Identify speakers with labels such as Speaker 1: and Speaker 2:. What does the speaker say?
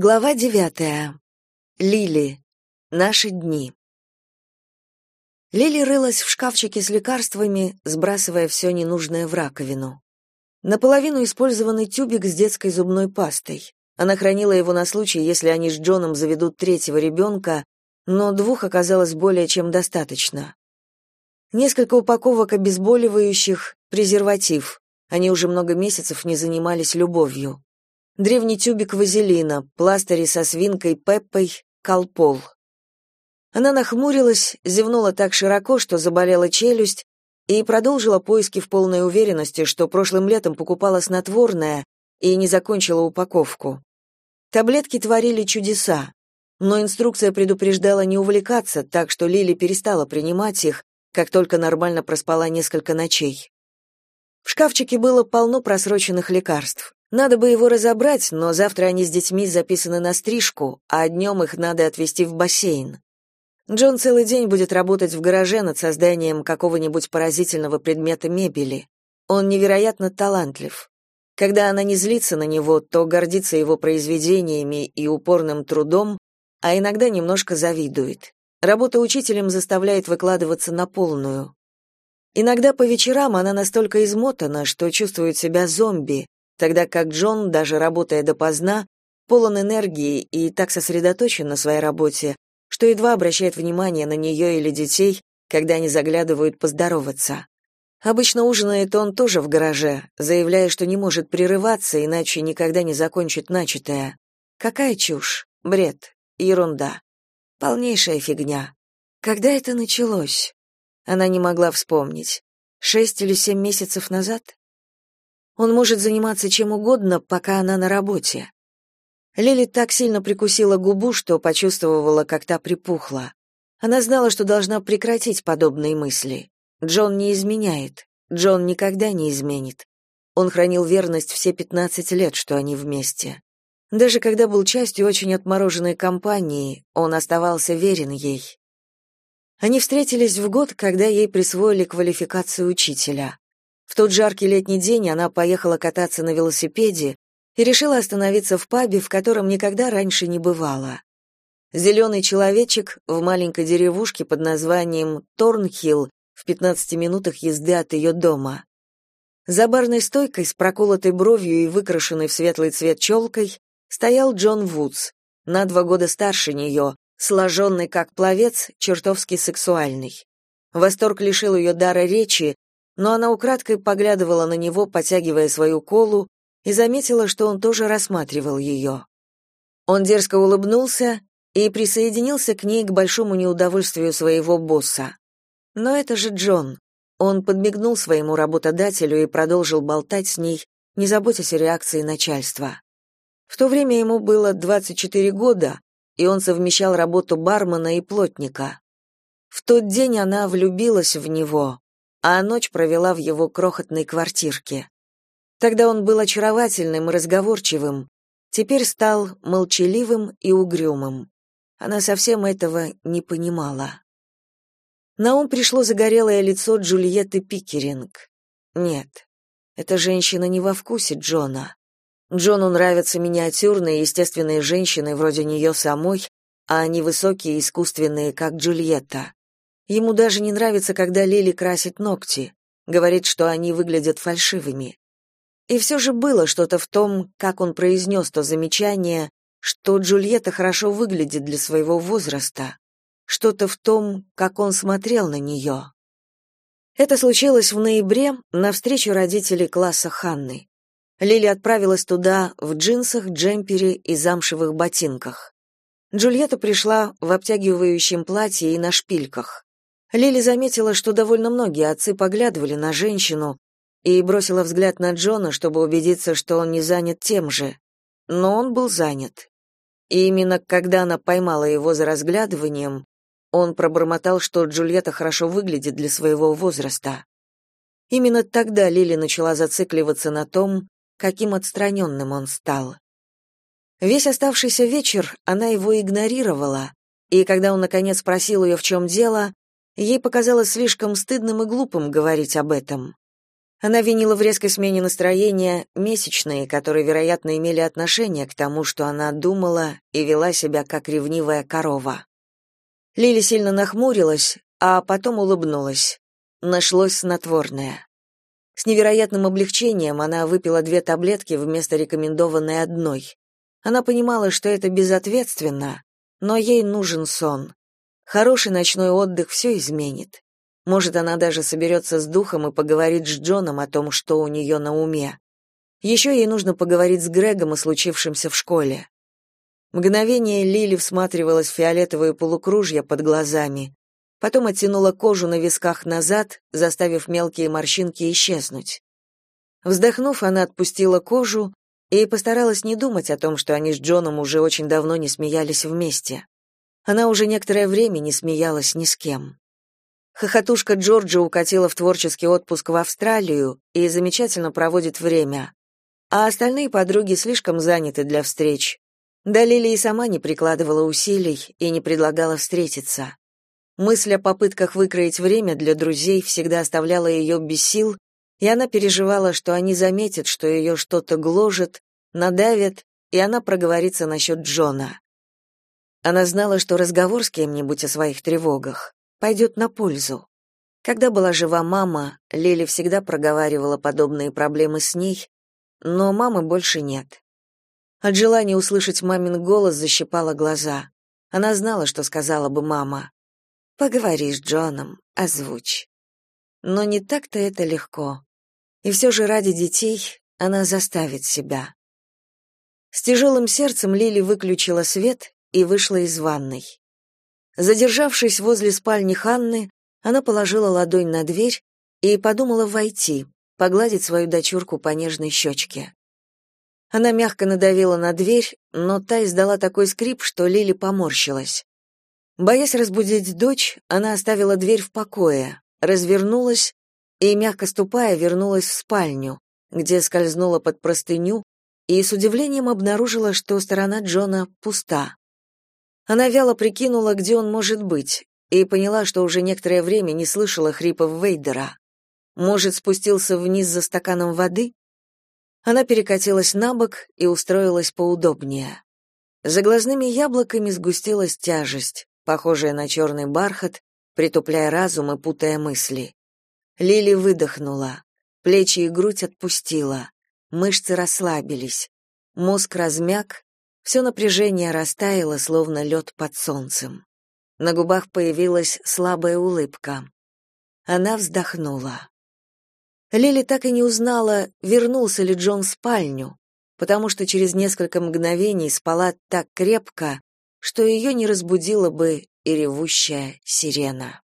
Speaker 1: Глава девятая. Лили. Наши дни. Лили рылась в шкафчике с лекарствами, сбрасывая все ненужное в раковину. Наполовину использованный тюбик с детской зубной пастой. Она хранила его на случай, если они с Джоном заведут третьего ребенка, но двух оказалось более чем достаточно. Несколько упаковок обезболивающих, презерватив. Они уже много месяцев не занимались любовью древний тюбик вазелина, пластыри со свинкой Пеппой, колпол. Она нахмурилась, зевнула так широко, что заболела челюсть, и продолжила поиски в полной уверенности, что прошлым летом покупала снотворное и не закончила упаковку. Таблетки творили чудеса, но инструкция предупреждала не увлекаться, так что Лили перестала принимать их, как только нормально проспала несколько ночей. В шкафчике было полно просроченных лекарств. Надо бы его разобрать, но завтра они с детьми записаны на стрижку, а днем их надо отвезти в бассейн. Джон целый день будет работать в гараже над созданием какого-нибудь поразительного предмета мебели. Он невероятно талантлив. Когда она не злится на него, то гордится его произведениями и упорным трудом, а иногда немножко завидует. Работа учителем заставляет выкладываться на полную. Иногда по вечерам она настолько измотана, что чувствует себя зомби, тогда как Джон, даже работая допоздна, полон энергии и так сосредоточен на своей работе, что едва обращает внимание на нее или детей, когда они заглядывают поздороваться. Обычно ужинает он тоже в гараже, заявляя, что не может прерываться, иначе никогда не закончит начатое. Какая чушь, бред, ерунда. Полнейшая фигня. Когда это началось? Она не могла вспомнить. Шесть или семь месяцев назад? Он может заниматься чем угодно, пока она на работе. Лили так сильно прикусила губу, что почувствовала, как та припухла. Она знала, что должна прекратить подобные мысли. Джон не изменяет. Джон никогда не изменит. Он хранил верность все 15 лет, что они вместе. Даже когда был частью очень отмороженной компании, он оставался верен ей. Они встретились в год, когда ей присвоили квалификацию учителя. В тот жаркий летний день она поехала кататься на велосипеде и решила остановиться в пабе, в котором никогда раньше не бывала. Зеленый человечек в маленькой деревушке под названием Торнхилл в 15 минутах езды от ее дома. За барной стойкой с проколотой бровью и выкрашенной в светлый цвет челкой стоял Джон Вудс, на два года старше нее, сложенный как пловец, чертовски сексуальный. Восторг лишил ее дара речи, но она украдкой поглядывала на него, потягивая свою колу, и заметила, что он тоже рассматривал ее. Он дерзко улыбнулся и присоединился к ней к большому неудовольствию своего босса. Но это же Джон. Он подмигнул своему работодателю и продолжил болтать с ней, не заботясь о реакции начальства. В то время ему было 24 года, и он совмещал работу бармена и плотника. В тот день она влюбилась в него, а ночь провела в его крохотной квартирке. Тогда он был очаровательным и разговорчивым, теперь стал молчаливым и угрюмым. Она совсем этого не понимала. На ум пришло загорелое лицо Джульетты Пикеринг. Нет, эта женщина не во вкусе Джона. Джону нравятся миниатюрные, естественные женщины вроде нее самой, а не высокие, искусственные, как Джульетта. Ему даже не нравится, когда Лили красит ногти, говорит, что они выглядят фальшивыми. И все же было что-то в том, как он произнес то замечание, что Джульетта хорошо выглядит для своего возраста, что-то в том, как он смотрел на нее. Это случилось в ноябре на встречу родителей класса Ханны. Лили отправилась туда в джинсах, джемпере и замшевых ботинках. Джульетта пришла в обтягивающем платье и на шпильках. Лили заметила, что довольно многие отцы поглядывали на женщину, и бросила взгляд на Джона, чтобы убедиться, что он не занят тем же. Но он был занят. И именно когда она поймала его за разглядыванием, он пробормотал, что Джульетта хорошо выглядит для своего возраста. Именно тогда Лили начала зацикливаться на том, каким отстраненным он стал. Весь оставшийся вечер она его игнорировала, и когда он наконец спросил ее, в чем дело, Ей показалось слишком стыдным и глупым говорить об этом. Она винила в резкой смене настроения месячные, которые, вероятно, имели отношение к тому, что она думала и вела себя как ревнивая корова. Лили сильно нахмурилась, а потом улыбнулась. Нашлось снотворное. С невероятным облегчением она выпила две таблетки вместо рекомендованной одной. Она понимала, что это безответственно, но ей нужен сон. Хороший ночной отдых все изменит. Может, она даже соберется с духом и поговорит с Джоном о том, что у нее на уме. Еще ей нужно поговорить с Грегом о случившемся в школе. Мгновение Лили всматривалась в фиолетовые полукружья под глазами, потом оттянула кожу на висках назад, заставив мелкие морщинки исчезнуть. Вздохнув, она отпустила кожу и постаралась не думать о том, что они с Джоном уже очень давно не смеялись вместе. Она уже некоторое время не смеялась ни с кем. Хохотушка Джорджа укатила в творческий отпуск в Австралию и замечательно проводит время. А остальные подруги слишком заняты для встреч. Да Лили и сама не прикладывала усилий и не предлагала встретиться. Мысль о попытках выкроить время для друзей всегда оставляла ее без сил, и она переживала, что они заметят, что ее что-то гложет, надавят, и она проговорится насчет Джона. Она знала, что разговор с кем-нибудь о своих тревогах пойдет на пользу. Когда была жива мама, Лили всегда проговаривала подобные проблемы с ней, но мамы больше нет. От желания услышать мамин голос защипала глаза. Она знала, что сказала бы мама. «Поговори с Джоном, озвучь». Но не так-то это легко. И все же ради детей она заставит себя. С тяжелым сердцем Лили выключила свет и вышла из ванной. Задержавшись возле спальни Ханны, она положила ладонь на дверь и подумала войти, погладить свою дочурку по нежной щечке. Она мягко надавила на дверь, но та издала такой скрип, что Лили поморщилась. Боясь разбудить дочь, она оставила дверь в покое, развернулась и, мягко ступая, вернулась в спальню, где скользнула под простыню и с удивлением обнаружила, что сторона Джона пуста. Она вяло прикинула, где он может быть, и поняла, что уже некоторое время не слышала хрипов Вейдера. Может, спустился вниз за стаканом воды? Она перекатилась на бок и устроилась поудобнее. За глазными яблоками сгустилась тяжесть, похожая на черный бархат, притупляя разум и путая мысли. Лили выдохнула. Плечи и грудь отпустила. Мышцы расслабились. Мозг размяк, все напряжение растаяло, словно лед под солнцем. На губах появилась слабая улыбка. Она вздохнула. Лили так и не узнала, вернулся ли Джон в спальню, потому что через несколько мгновений спала так крепко, что ее не разбудила бы и ревущая сирена.